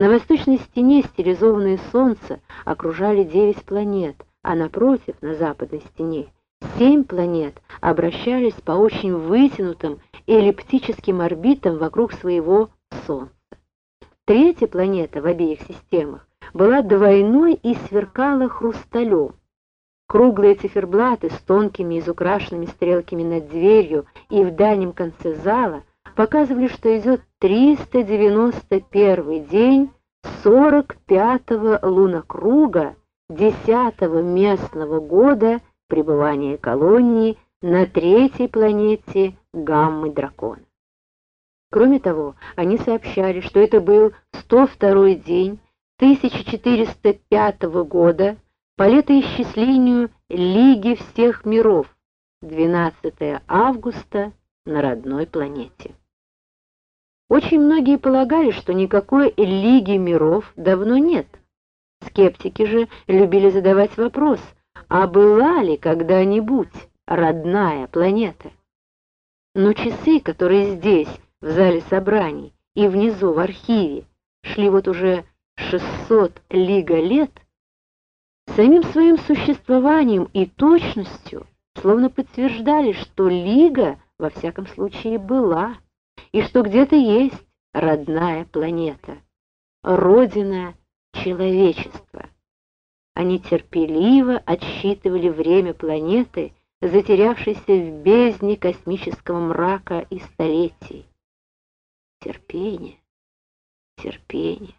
На восточной стене стилизованные солнца окружали девять планет, а напротив, на западной стене, семь планет обращались по очень вытянутым эллиптическим орбитам вокруг своего Солнца. Третья планета в обеих системах была двойной и сверкала хрусталем. Круглые циферблаты с тонкими изукрашенными стрелками над дверью и в дальнем конце зала показывали, что идет 391 день 45-го лунокруга 10-го местного года пребывания колонии на третьей планете Гаммы Дракона. Кроме того, они сообщали, что это был 102-й день 1405 года по летоисчислению Лиги всех миров, 12 августа на родной планете. Очень многие полагали, что никакой Лиги миров давно нет. Скептики же любили задавать вопрос, а была ли когда-нибудь родная планета? Но часы, которые здесь, в зале собраний, и внизу в архиве, шли вот уже 600 лига лет, самим своим существованием и точностью словно подтверждали, что лига во всяком случае была, и что где-то есть родная планета, родина человечества. Они терпеливо отсчитывали время планеты, затерявшейся в бездне космического мрака и столетий. Терпение, терпение.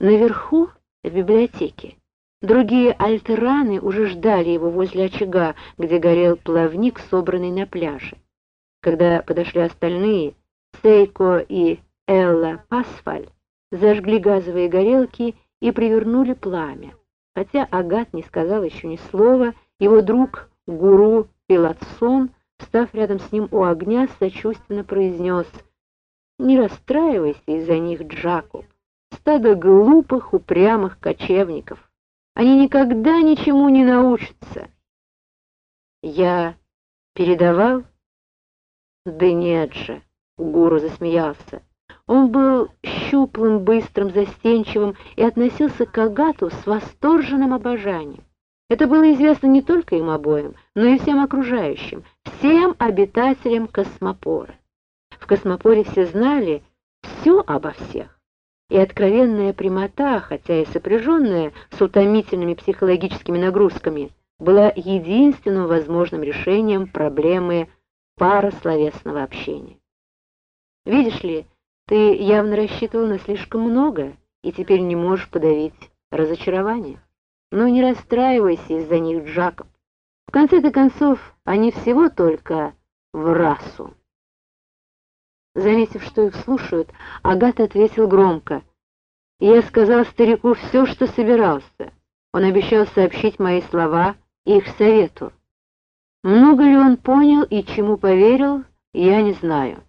Наверху, в библиотеке, другие альтераны уже ждали его возле очага, где горел плавник, собранный на пляже. Когда подошли остальные, Сейко и Элла Пасфаль зажгли газовые горелки и привернули пламя. Хотя Агат не сказал еще ни слова, его друг, гуру Пилатсон, став рядом с ним у огня, сочувственно произнес «Не расстраивайся из-за них, Джакоб стадо глупых, упрямых кочевников. Они никогда ничему не научатся. Я передавал? Да нет же, Гуру засмеялся. Он был щуплым, быстрым, застенчивым и относился к Агату с восторженным обожанием. Это было известно не только им обоим, но и всем окружающим, всем обитателям Космопора. В Космопоре все знали все обо всех и откровенная прямота, хотя и сопряженная с утомительными психологическими нагрузками, была единственным возможным решением проблемы парословесного общения. Видишь ли, ты явно рассчитывал на слишком много и теперь не можешь подавить разочарование. Но не расстраивайся из-за них, Джакоб. В конце-то концов, они всего только в расу. Заметив, что их слушают, Агат ответил громко. «Я сказал старику все, что собирался. Он обещал сообщить мои слова их совету. Много ли он понял и чему поверил, я не знаю.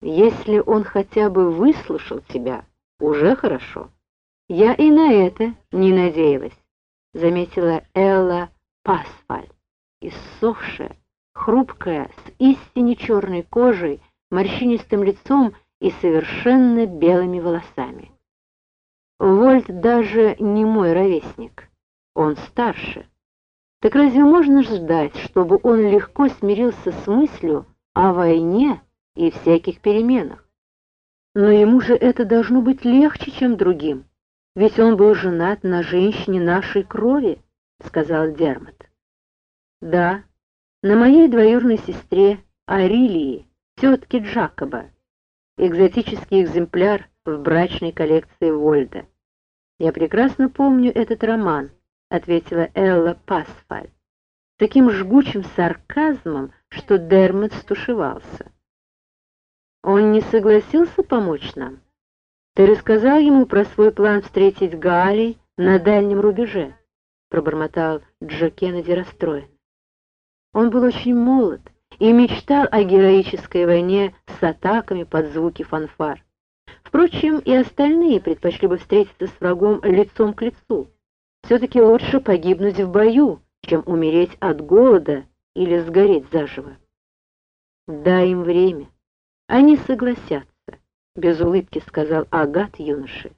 Если он хотя бы выслушал тебя, уже хорошо. Я и на это не надеялась», — заметила Элла Пасфаль, иссохшая, хрупкая, с истине черной кожей, морщинистым лицом и совершенно белыми волосами. Вольт даже не мой ровесник, он старше. Так разве можно ждать, чтобы он легко смирился с мыслью о войне и всяких переменах? Но ему же это должно быть легче, чем другим, ведь он был женат на женщине нашей крови, сказал Дермат. Да, на моей двоюродной сестре Арилии, тетки Джакоба, экзотический экземпляр в брачной коллекции Вольда. «Я прекрасно помню этот роман», — ответила Элла Пасфаль, таким жгучим сарказмом, что Дермот стушевался. «Он не согласился помочь нам? Ты рассказал ему про свой план встретить Галей на дальнем рубеже?» — пробормотал Джо Кеннеди расстроен. Он был очень молод, и мечтал о героической войне с атаками под звуки фанфар. Впрочем, и остальные предпочли бы встретиться с врагом лицом к лицу. Все-таки лучше погибнуть в бою, чем умереть от голода или сгореть заживо. Дай им время. Они согласятся. без улыбки сказал Агат юноше.